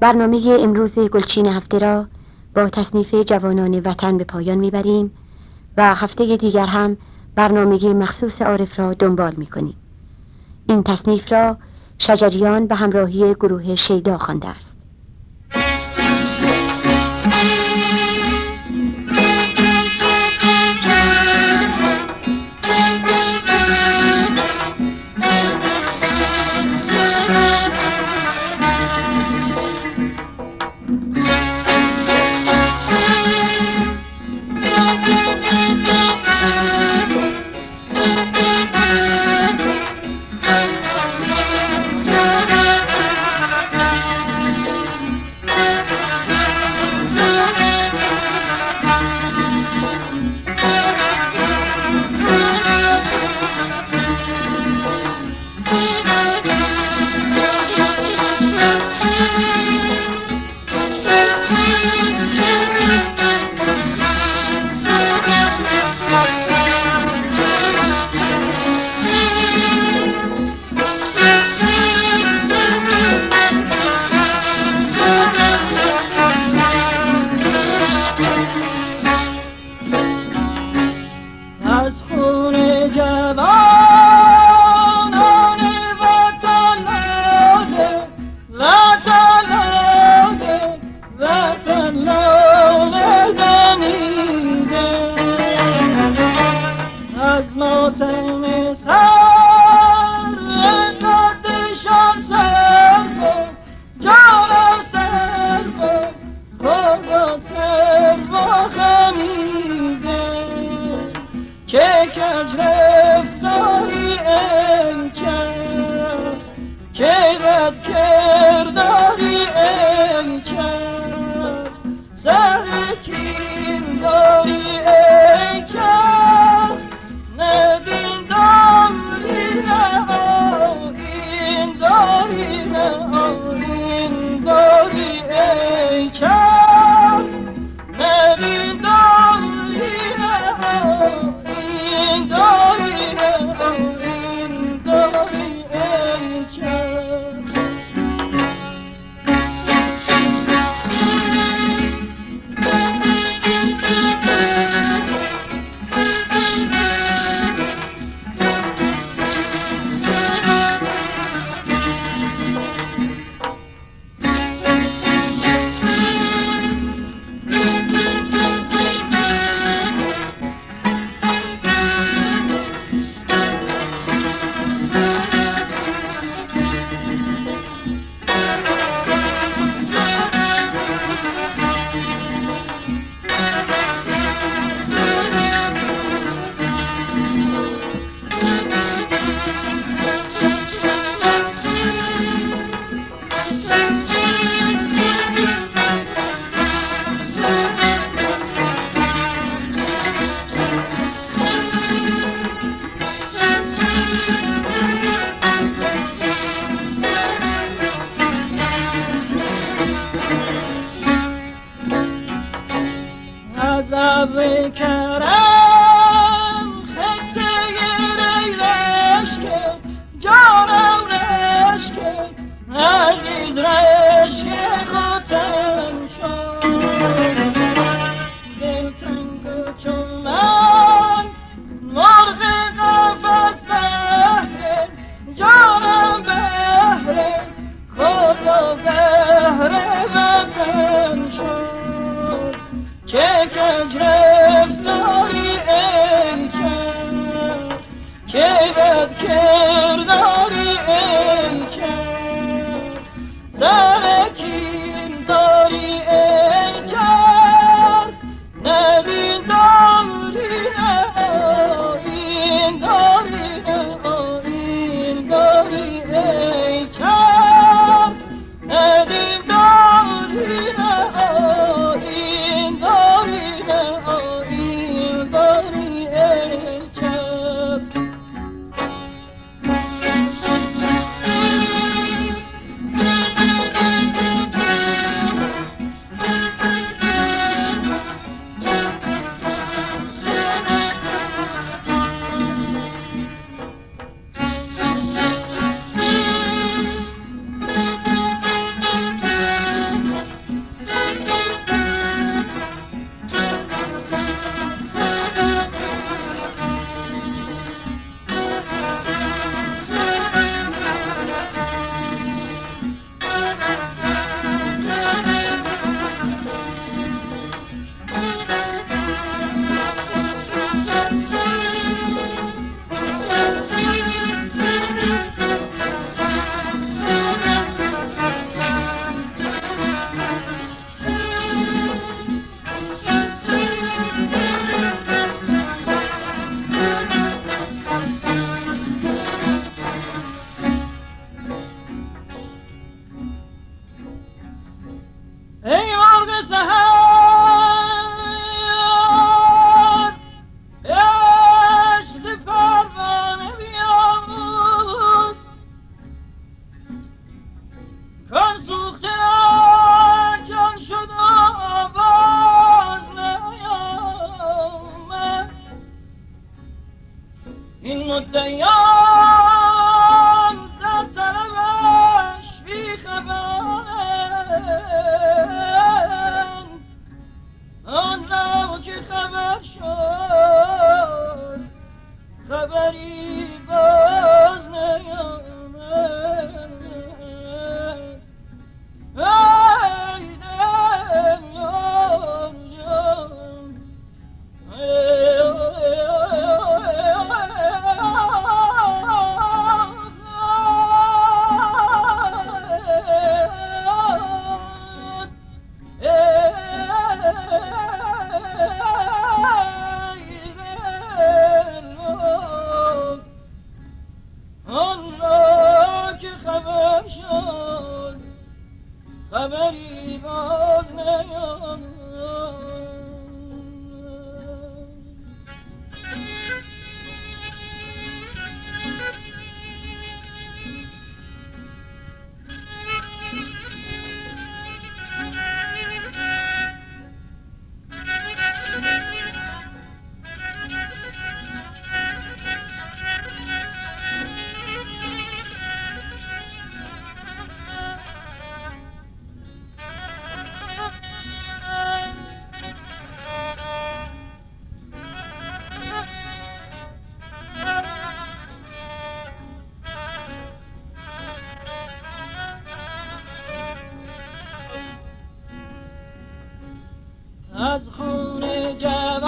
برنامه امروز گلچین هفته را با تصنیف جوانان وطن به پایان می‌بریم و هفته دیگر هم برنامه مخصوص عارف را دنبال می‌کنیم. این تصنیف را شجریان به همراهی گروه شیدا خوانده است. به کج رفتاری انکر که رد کرداری انکر سر کیم داری که گرفتاری انکر که بد کرداری انکر آن را که خبر شد خبری از خون جمع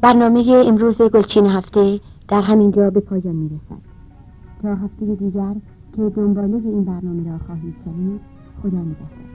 برنامه امروز گلچین هفته در همین جا به پایان می رسد تا هفته دیگر که دنباله این برنامه را خواهید شنید خدا نگهدار.